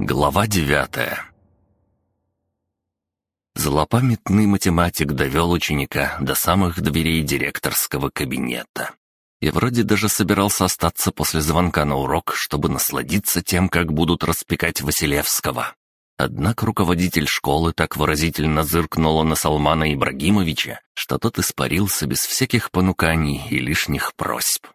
Глава девятая Злопамятный математик довел ученика до самых дверей директорского кабинета. И вроде даже собирался остаться после звонка на урок, чтобы насладиться тем, как будут распекать Василевского. Однако руководитель школы так выразительно зыркнула на Салмана Ибрагимовича, что тот испарился без всяких понуканий и лишних просьб.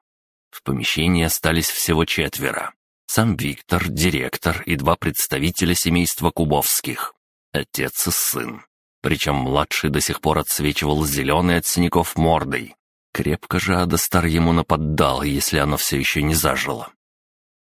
В помещении остались всего четверо. Сам Виктор, директор и два представителя семейства Кубовских. Отец и сын. Причем младший до сих пор отсвечивал зеленый от синяков мордой. Крепко же Адастар ему наподдал, если оно все еще не зажило.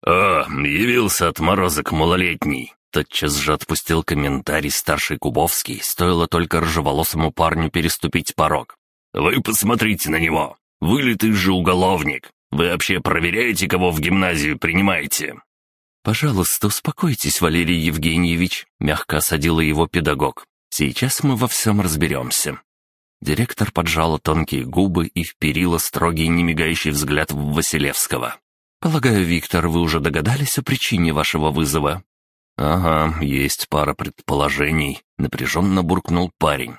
«О, явился отморозок малолетний!» Тотчас же отпустил комментарий старший Кубовский, стоило только рыжеволосому парню переступить порог. «Вы посмотрите на него! Вылитый же уголовник! Вы вообще проверяете, кого в гимназию принимаете?» «Пожалуйста, успокойтесь, Валерий Евгеньевич», — мягко осадила его педагог. «Сейчас мы во всем разберемся». Директор поджала тонкие губы и вперила строгий немигающий взгляд в Василевского. «Полагаю, Виктор, вы уже догадались о причине вашего вызова?» «Ага, есть пара предположений», — напряженно буркнул парень.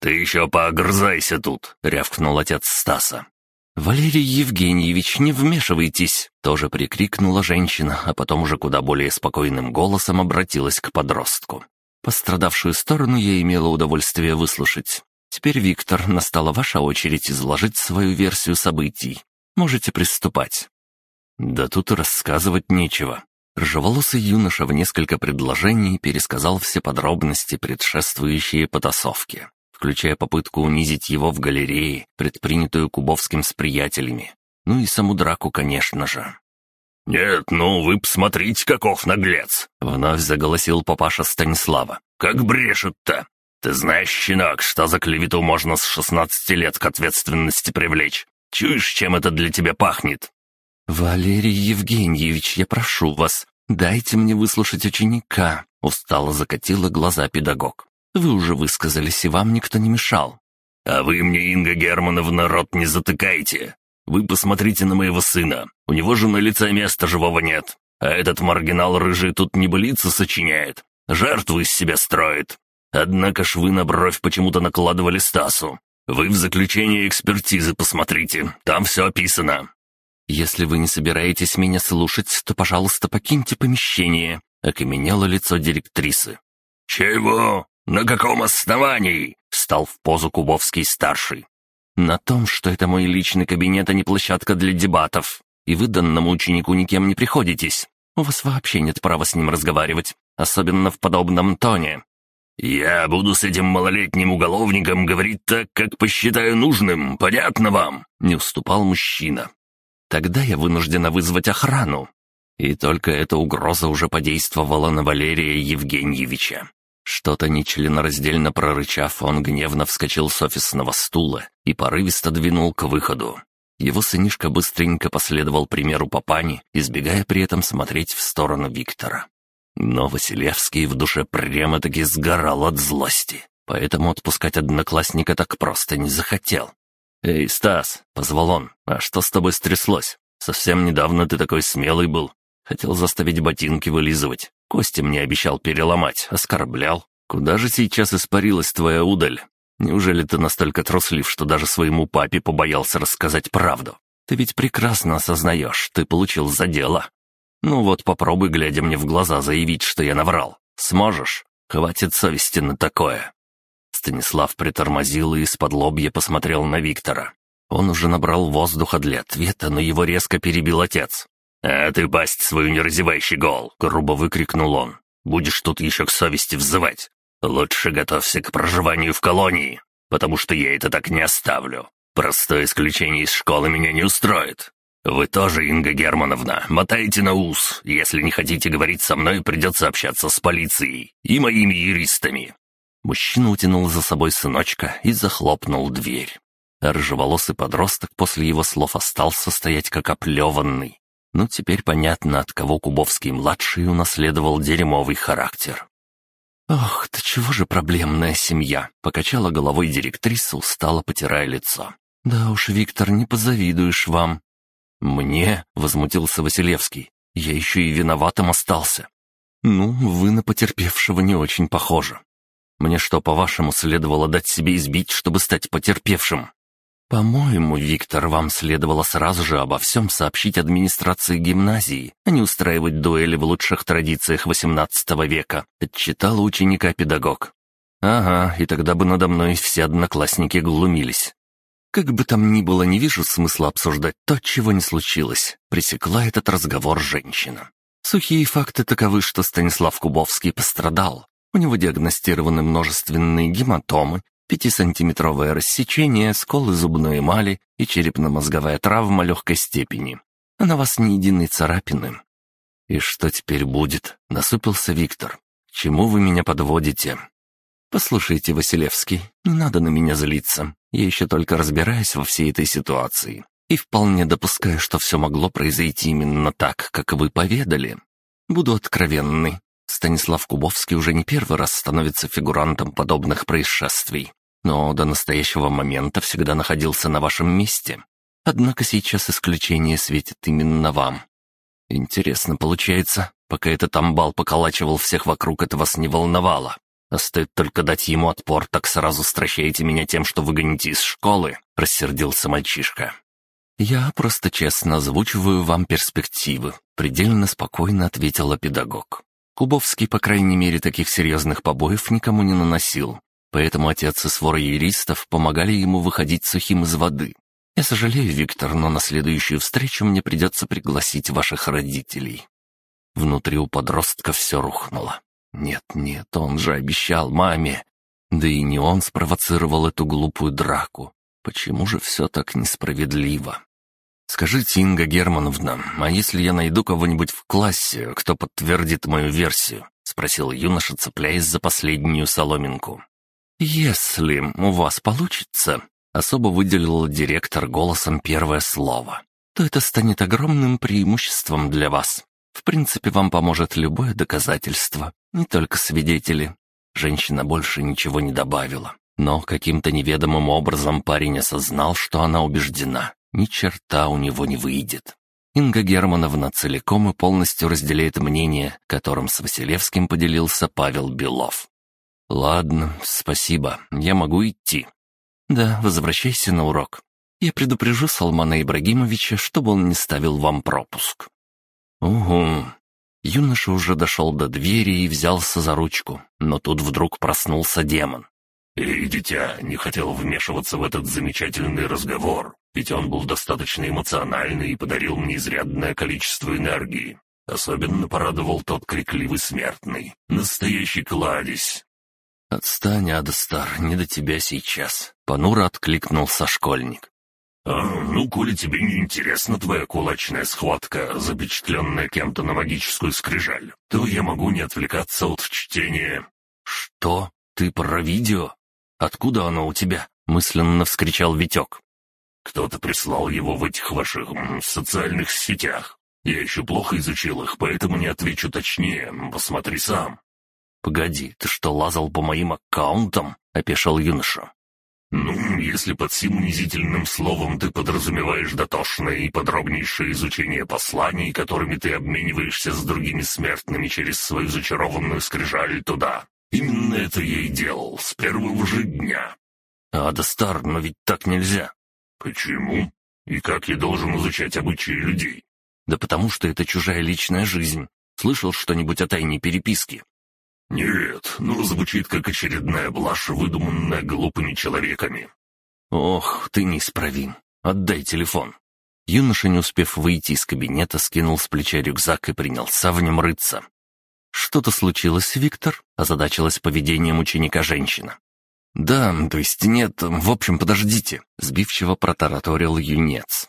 «Ты еще поогрызайся тут», — рявкнул отец Стаса. «Валерий Евгеньевич, не вмешивайтесь!» — тоже прикрикнула женщина, а потом уже куда более спокойным голосом обратилась к подростку. Пострадавшую сторону я имела удовольствие выслушать. Теперь, Виктор, настала ваша очередь изложить свою версию событий. Можете приступать. Да тут рассказывать нечего. Ржеволосый юноша в несколько предложений пересказал все подробности, предшествующие потасовке, включая попытку унизить его в галерее, предпринятую Кубовским с приятелями. Ну и саму драку, конечно же. «Нет, ну вы посмотрите, каков наглец!» — вновь заголосил папаша Станислава. «Как брешет-то! Ты знаешь, щенок, что за клевету можно с шестнадцати лет к ответственности привлечь? Чуешь, чем это для тебя пахнет?» «Валерий Евгеньевич, я прошу вас, дайте мне выслушать ученика», — устало закатила глаза педагог. «Вы уже высказались, и вам никто не мешал». «А вы мне, Инга Германовна, рот не затыкайте. Вы посмотрите на моего сына. У него же на лице места живого нет. А этот маргинал рыжий тут небылицы сочиняет. Жертву из себя строит. Однако ж вы на бровь почему-то накладывали Стасу. Вы в заключение экспертизы посмотрите, там все описано. «Если вы не собираетесь меня слушать, то, пожалуйста, покиньте помещение», — окаменело лицо директрисы. «Чего? На каком основании?» — встал в позу Кубовский-старший. «На том, что это мой личный кабинет, а не площадка для дебатов. И вы данному ученику никем не приходитесь. У вас вообще нет права с ним разговаривать, особенно в подобном тоне». «Я буду с этим малолетним уголовником говорить так, как посчитаю нужным, понятно вам?» — не уступал мужчина. Тогда я вынуждена вызвать охрану. И только эта угроза уже подействовала на Валерия Евгеньевича. Что-то нечленораздельно прорычав, он гневно вскочил с офисного стула и порывисто двинул к выходу. Его сынишка быстренько последовал примеру папани, избегая при этом смотреть в сторону Виктора. Но Василевский в душе прямо-таки сгорал от злости, поэтому отпускать одноклассника так просто не захотел. «Эй, Стас!» — позвал он. «А что с тобой стряслось? Совсем недавно ты такой смелый был. Хотел заставить ботинки вылизывать. Кости мне обещал переломать, оскорблял. Куда же сейчас испарилась твоя удаль? Неужели ты настолько труслив, что даже своему папе побоялся рассказать правду? Ты ведь прекрасно осознаешь, ты получил за дело. Ну вот попробуй, глядя мне в глаза, заявить, что я наврал. Сможешь? Хватит совести на такое. Станислав притормозил и из-под лобья посмотрел на Виктора. Он уже набрал воздуха для ответа, но его резко перебил отец. «А ты пасть свою не разевай, щегол!» — грубо выкрикнул он. «Будешь тут еще к совести взывать. Лучше готовься к проживанию в колонии, потому что я это так не оставлю. Простое исключение из школы меня не устроит. Вы тоже, Инга Германовна, мотайте на ус. Если не хотите говорить со мной, придется общаться с полицией и моими юристами. Мужчина утянул за собой сыночка и захлопнул дверь. рыжеволосый подросток после его слов остался стоять как оплеванный. Ну, теперь понятно, от кого Кубовский-младший унаследовал дерьмовый характер. «Ох, да чего же проблемная семья!» — покачала головой директриса, устало потирая лицо. «Да уж, Виктор, не позавидуешь вам». «Мне?» — возмутился Василевский. «Я еще и виноватым остался». «Ну, вы на потерпевшего не очень похожи. Мне что, по-вашему, следовало дать себе избить, чтобы стать потерпевшим?» «По-моему, Виктор, вам следовало сразу же обо всем сообщить администрации гимназии, а не устраивать дуэли в лучших традициях XVIII века», — отчитала ученика педагог. «Ага, и тогда бы надо мной все одноклассники глумились. Как бы там ни было, не вижу смысла обсуждать то, чего не случилось», — пресекла этот разговор женщина. Сухие факты таковы, что Станислав Кубовский пострадал. У него диагностированы множественные гематомы, пятисантиметровое рассечение, сколы зубной эмали и черепно-мозговая травма легкой степени. А на вас ни единой царапины. «И что теперь будет?» — насупился Виктор. «К чему вы меня подводите?» «Послушайте, Василевский, не надо на меня злиться. Я еще только разбираюсь во всей этой ситуации. И вполне допускаю, что все могло произойти именно так, как вы поведали. Буду откровенный. Станислав Кубовский уже не первый раз становится фигурантом подобных происшествий, но до настоящего момента всегда находился на вашем месте. Однако сейчас исключение светит именно вам. Интересно получается, пока этот амбал поколачивал всех вокруг, это вас не волновало. А стоит только дать ему отпор, так сразу стращаете меня тем, что выгоните из школы», — рассердился мальчишка. «Я просто честно озвучиваю вам перспективы», — предельно спокойно ответила педагог. Кубовский, по крайней мере, таких серьезных побоев никому не наносил, поэтому отец и свора юристов помогали ему выходить сухим из воды. Я сожалею, Виктор, но на следующую встречу мне придется пригласить ваших родителей. Внутри у подростка все рухнуло. Нет, нет, он же обещал маме. Да и не он спровоцировал эту глупую драку. Почему же все так несправедливо? «Скажите, Инга Германовна, а если я найду кого-нибудь в классе, кто подтвердит мою версию?» — спросил юноша, цепляясь за последнюю соломинку. «Если у вас получится», — особо выделил директор голосом первое слово, «то это станет огромным преимуществом для вас. В принципе, вам поможет любое доказательство, не только свидетели». Женщина больше ничего не добавила, но каким-то неведомым образом парень осознал, что она убеждена. Ни черта у него не выйдет. Инга Германовна целиком и полностью разделяет мнение, которым с Василевским поделился Павел Белов. «Ладно, спасибо, я могу идти». «Да, возвращайся на урок. Я предупрежу Салмана Ибрагимовича, чтобы он не ставил вам пропуск». «Угу». Юноша уже дошел до двери и взялся за ручку, но тут вдруг проснулся демон. «Эй, дитя, не хотел вмешиваться в этот замечательный разговор, ведь он был достаточно эмоциональный и подарил мне изрядное количество энергии. Особенно порадовал тот крикливый смертный. Настоящий кладезь. «Отстань, Адастар, не до тебя сейчас», — понуро откликнулся школьник. «А, ну, коли тебе не интересна твоя кулачная схватка, запечатленная кем-то на магическую скрижаль, то я могу не отвлекаться от чтения». «Что? Ты про видео? Откуда оно у тебя?» — мысленно вскричал Витек. «Кто-то прислал его в этих ваших м, социальных сетях. Я еще плохо изучил их, поэтому не отвечу точнее. Посмотри сам». «Погоди, ты что, лазал по моим аккаунтам?» — опешил юноша. «Ну, если под сим унизительным словом ты подразумеваешь дотошное и подробнейшее изучение посланий, которыми ты обмениваешься с другими смертными через свою зачарованную скрижаль, туда. Именно это я и делал с первого же дня». «А, да стар, но ведь так нельзя». «Почему? И как я должен изучать обычаи людей?» «Да потому что это чужая личная жизнь. Слышал что-нибудь о тайне переписки?» «Нет, ну звучит как очередная блажь, выдуманная глупыми человеками». «Ох, ты неисправим. Отдай телефон». Юноша, не успев выйти из кабинета, скинул с плеча рюкзак и принялся в нем рыться. «Что-то случилось, Виктор?» — озадачилась поведением ученика женщина. «Да, то есть нет, в общем, подождите», — сбивчиво протараторил юнец.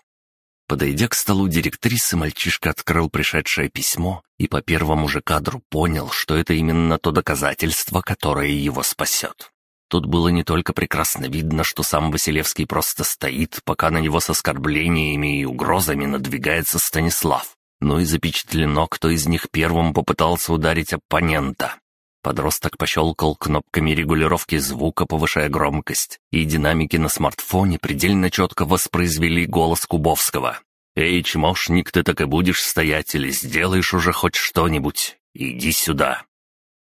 Подойдя к столу директрисы, мальчишка открыл пришедшее письмо и по первому же кадру понял, что это именно то доказательство, которое его спасет. Тут было не только прекрасно видно, что сам Василевский просто стоит, пока на него с оскорблениями и угрозами надвигается Станислав, но и запечатлено, кто из них первым попытался ударить оппонента. Подросток пощелкал кнопками регулировки звука, повышая громкость, и динамики на смартфоне предельно четко воспроизвели голос Кубовского. «Эй, чмошник, ты так и будешь стоять или сделаешь уже хоть что-нибудь? Иди сюда».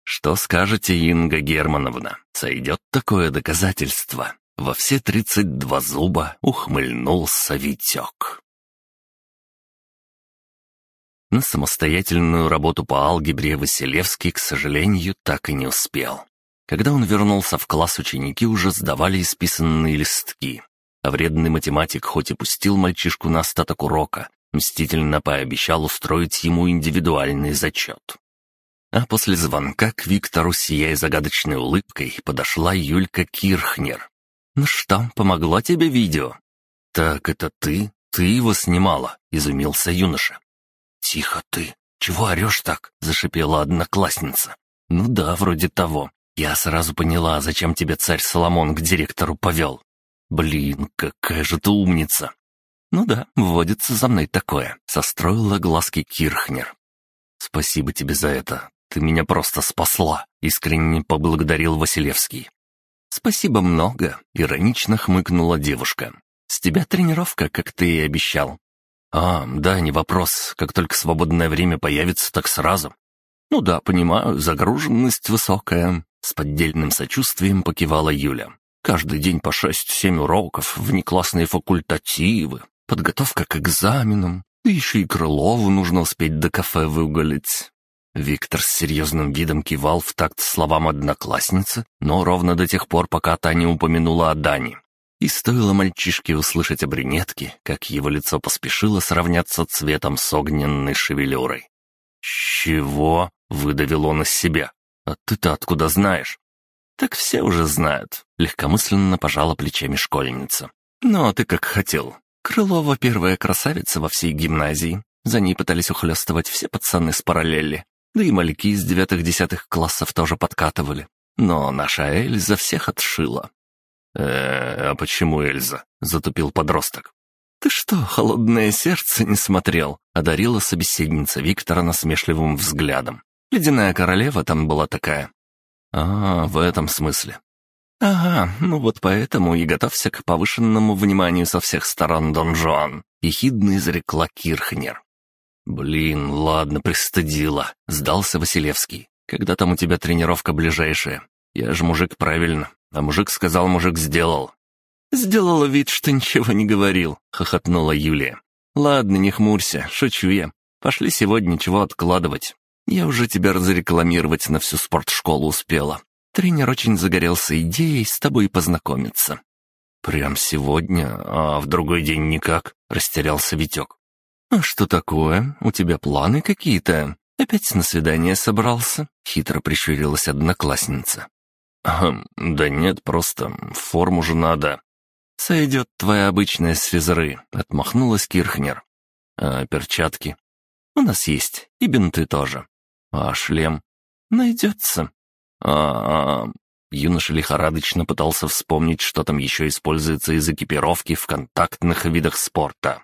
«Что скажете, Инга Германовна? Сойдет такое доказательство?» Во все тридцать два зуба ухмыльнулся Витек. На самостоятельную работу по алгебре Василевский, к сожалению, так и не успел. Когда он вернулся в класс, ученики уже сдавали исписанные листки. А вредный математик хоть и пустил мальчишку на остаток урока, мстительно пообещал устроить ему индивидуальный зачет. А после звонка к Виктору, сияя загадочной улыбкой, подошла Юлька Кирхнер. «Ну что, помогло тебе видео?» «Так это ты? Ты его снимала?» — изумился юноша. «Тихо ты! Чего орешь так?» — зашипела одноклассница. «Ну да, вроде того. Я сразу поняла, зачем тебя царь Соломон к директору повел. Блин, какая же ты умница!» «Ну да, вводится за мной такое», — состроила глазки Кирхнер. «Спасибо тебе за это. Ты меня просто спасла», — искренне поблагодарил Василевский. «Спасибо много», — иронично хмыкнула девушка. «С тебя тренировка, как ты и обещал». «А, да, не вопрос. Как только свободное время появится, так сразу». «Ну да, понимаю, загруженность высокая», — с поддельным сочувствием покивала Юля. «Каждый день по шесть-семь уроков, внеклассные факультативы, подготовка к экзаменам, да еще и Крылову нужно успеть до кафе выголить. Виктор с серьезным видом кивал в такт словам одноклассницы, но ровно до тех пор, пока та не упомянула о Дане. И стоило мальчишке услышать о брюнетке, как его лицо поспешило сравняться цветом с огненной шевелюрой. «Чего?» — выдавил он из себя. «А ты-то откуда знаешь?» «Так все уже знают», — легкомысленно пожала плечами школьница. «Ну, а ты как хотел. Крылова первая красавица во всей гимназии. За ней пытались ухлёстывать все пацаны с параллели. Да и мальки из девятых-десятых классов тоже подкатывали. Но наша Эльза всех отшила. «Э, а почему Эльза?» — затупил подросток. «Ты что, холодное сердце не смотрел?» — одарила собеседница Виктора насмешливым взглядом. «Ледяная королева там была такая». «А, в этом смысле». «Ага, ну вот поэтому и готовься к повышенному вниманию со всех сторон, Дон Жуан», — ехидно изрекла Кирхнер. «Блин, ладно, пристыдила», — сдался Василевский. «Когда там у тебя тренировка ближайшая? Я же мужик правильно, а мужик сказал, мужик сделал». «Сделала вид, что ничего не говорил», — хохотнула Юлия. «Ладно, не хмурься, шучу я. Пошли сегодня чего откладывать. Я уже тебя разрекламировать на всю спортшколу успела. Тренер очень загорелся идеей с тобой познакомиться». «Прям сегодня, а в другой день никак?» — растерялся Витек. «А что такое? У тебя планы какие-то? Опять на свидание собрался?» — хитро прищурилась одноклассница. «Хм, да нет, просто форму же надо». «Сойдет твоя обычная с физры», — отмахнулась Кирхнер. «А перчатки?» «У нас есть, и бинты тоже». «А шлем?» «Найдется». «А-а-а...» Юноша лихорадочно пытался вспомнить, что там еще используется из экипировки в контактных видах спорта.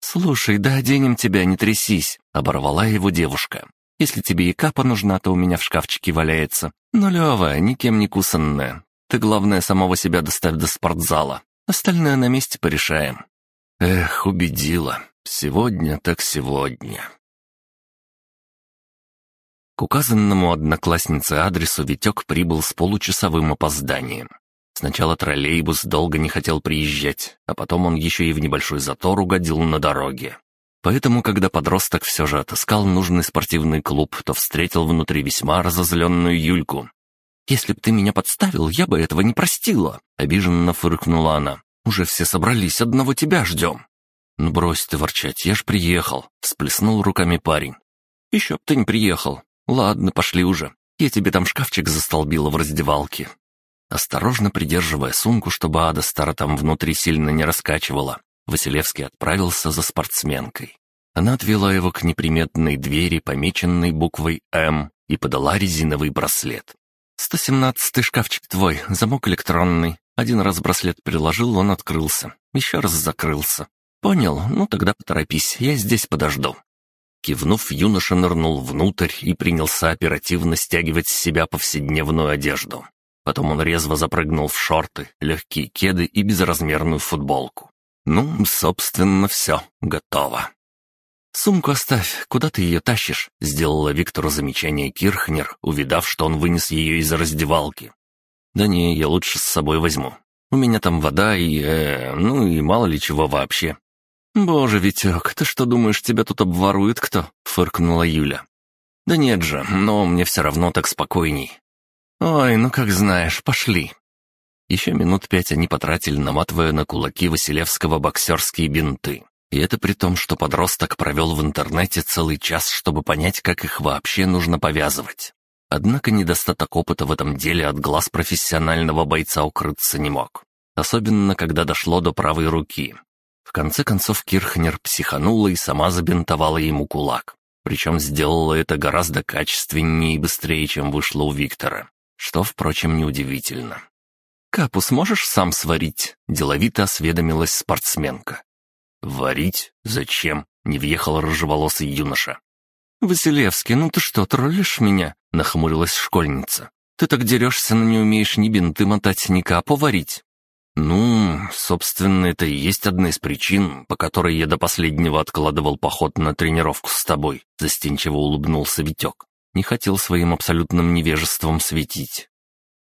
«Слушай, да оденем тебя, не трясись», — оборвала его девушка. «Если тебе и капа нужна, то у меня в шкафчике валяется. Нулевая, никем не кусанная. Ты, главное, самого себя доставь до спортзала. Остальное на месте порешаем». Эх, убедила. Сегодня так сегодня. К указанному однокласснице адресу Витек прибыл с получасовым опозданием. Сначала троллейбус долго не хотел приезжать, а потом он еще и в небольшой затор угодил на дороге. Поэтому, когда подросток все же отыскал нужный спортивный клуб, то встретил внутри весьма разозленную Юльку. «Если б ты меня подставил, я бы этого не простила», — обиженно фыркнула она. «Уже все собрались, одного тебя ждем». «Ну брось ты ворчать, я ж приехал», — всплеснул руками парень. «Еще б ты не приехал. Ладно, пошли уже. Я тебе там шкафчик застолбила в раздевалке. Осторожно придерживая сумку, чтобы Ада Стара там внутри сильно не раскачивала, Василевский отправился за спортсменкой. Она отвела его к неприметной двери, помеченной буквой «М», и подала резиновый браслет. «117-й шкафчик твой, замок электронный. Один раз браслет приложил, он открылся. Еще раз закрылся. Понял? Ну тогда поторопись, я здесь подожду». Кивнув, юноша нырнул внутрь и принялся оперативно стягивать с себя повседневную одежду. Потом он резво запрыгнул в шорты, легкие кеды и безразмерную футболку. Ну, собственно, все, готово. «Сумку оставь, куда ты ее тащишь?» — сделала Виктору замечание Кирхнер, увидав, что он вынес ее из раздевалки. «Да не, я лучше с собой возьму. У меня там вода и... Э, ну и мало ли чего вообще». «Боже, Витек, ты что думаешь, тебя тут обворует кто?» — фыркнула Юля. «Да нет же, но мне все равно так спокойней». «Ой, ну как знаешь, пошли». Еще минут пять они потратили, наматывая на кулаки Василевского боксерские бинты. И это при том, что подросток провел в интернете целый час, чтобы понять, как их вообще нужно повязывать. Однако недостаток опыта в этом деле от глаз профессионального бойца укрыться не мог. Особенно, когда дошло до правой руки. В конце концов Кирхнер психанула и сама забинтовала ему кулак. Причем сделала это гораздо качественнее и быстрее, чем вышло у Виктора. Что, впрочем, неудивительно. «Капу сможешь сам сварить?» – деловито осведомилась спортсменка. «Варить? Зачем?» — не въехал рыжеволосый юноша. «Василевский, ну ты что, троллишь меня?» — нахмурилась школьница. «Ты так дерешься, но не умеешь ни бинты мотать, ни капу варить». «Ну, собственно, это и есть одна из причин, по которой я до последнего откладывал поход на тренировку с тобой», — застенчиво улыбнулся Витек. Не хотел своим абсолютным невежеством светить.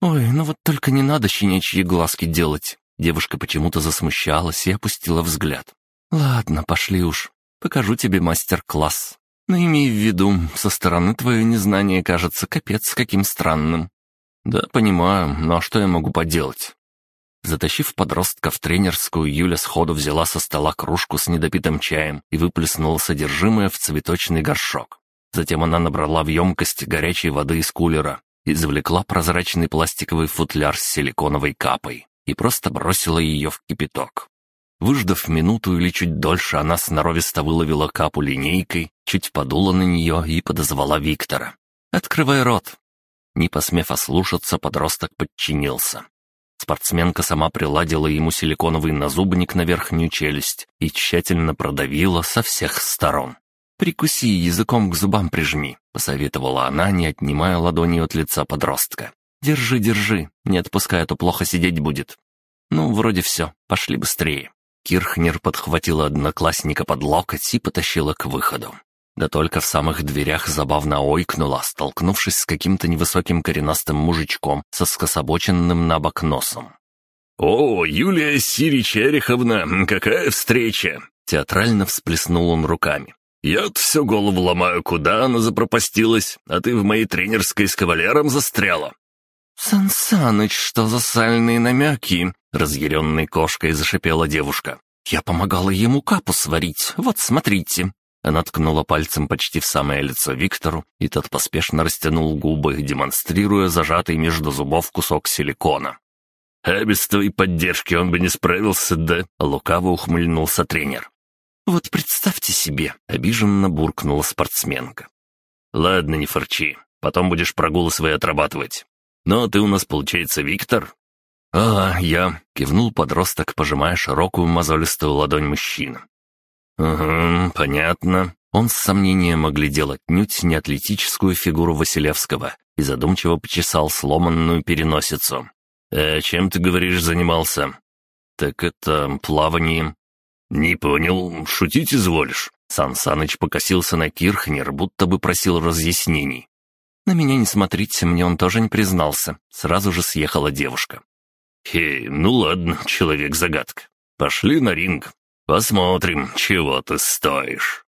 «Ой, ну вот только не надо щенячьи глазки делать». Девушка почему-то засмущалась и опустила взгляд. «Ладно, пошли уж. Покажу тебе мастер-класс. Но имей в виду, со стороны твое незнание кажется капец каким странным». «Да, понимаю, но что я могу поделать?» Затащив подростка в тренерскую, Юля сходу взяла со стола кружку с недопитым чаем и выплеснула содержимое в цветочный горшок. Затем она набрала в емкость горячей воды из кулера, извлекла прозрачный пластиковый футляр с силиконовой капой и просто бросила ее в кипяток. Выждав минуту или чуть дольше, она сноровисто выловила капу линейкой, чуть подула на нее и подозвала Виктора. «Открывай рот!» Не посмев ослушаться, подросток подчинился. Спортсменка сама приладила ему силиконовый назубник на верхнюю челюсть и тщательно продавила со всех сторон. «Прикуси, языком к зубам прижми», — посоветовала она, не отнимая ладони от лица подростка. «Держи, держи, не отпускай, а то плохо сидеть будет». «Ну, вроде все, пошли быстрее». Кирхнер подхватила одноклассника под локоть и потащила к выходу. Да только в самых дверях забавно ойкнула, столкнувшись с каким-то невысоким коренастым мужичком со скособоченным на бок носом. «О, Юлия Сирич-Эриховна, какая встреча!» Театрально всплеснул он руками. «Я-то всю голову ломаю, куда она запропастилась, а ты в моей тренерской с кавалером застряла». «Сан Саныч, что за сальные намеки?» Разъяренной кошкой зашипела девушка. «Я помогала ему капу сварить, вот смотрите». Она ткнула пальцем почти в самое лицо Виктору, и тот поспешно растянул губы, демонстрируя зажатый между зубов кусок силикона. «А без твоей поддержки он бы не справился, да?» — лукаво ухмыльнулся тренер. «Вот представьте себе», — обиженно буркнула спортсменка. «Ладно, не форчи, потом будешь прогулы свои отрабатывать. Но ты у нас, получается, Виктор?» «А, я», — кивнул подросток, пожимая широкую мозолистую ладонь мужчины. «Угу, понятно». Он с сомнением оглядел отнюдь не атлетическую фигуру Василевского и задумчиво почесал сломанную переносицу. «А чем ты, говоришь, занимался?» «Так это плаванием». «Не понял, шутить изволишь?» Сан Саныч покосился на Кирхнер, будто бы просил разъяснений. «На меня не смотрите, мне он тоже не признался». Сразу же съехала девушка. «Хей, ну ладно, человек-загадка. Пошли на ринг. Посмотрим, чего ты стоишь».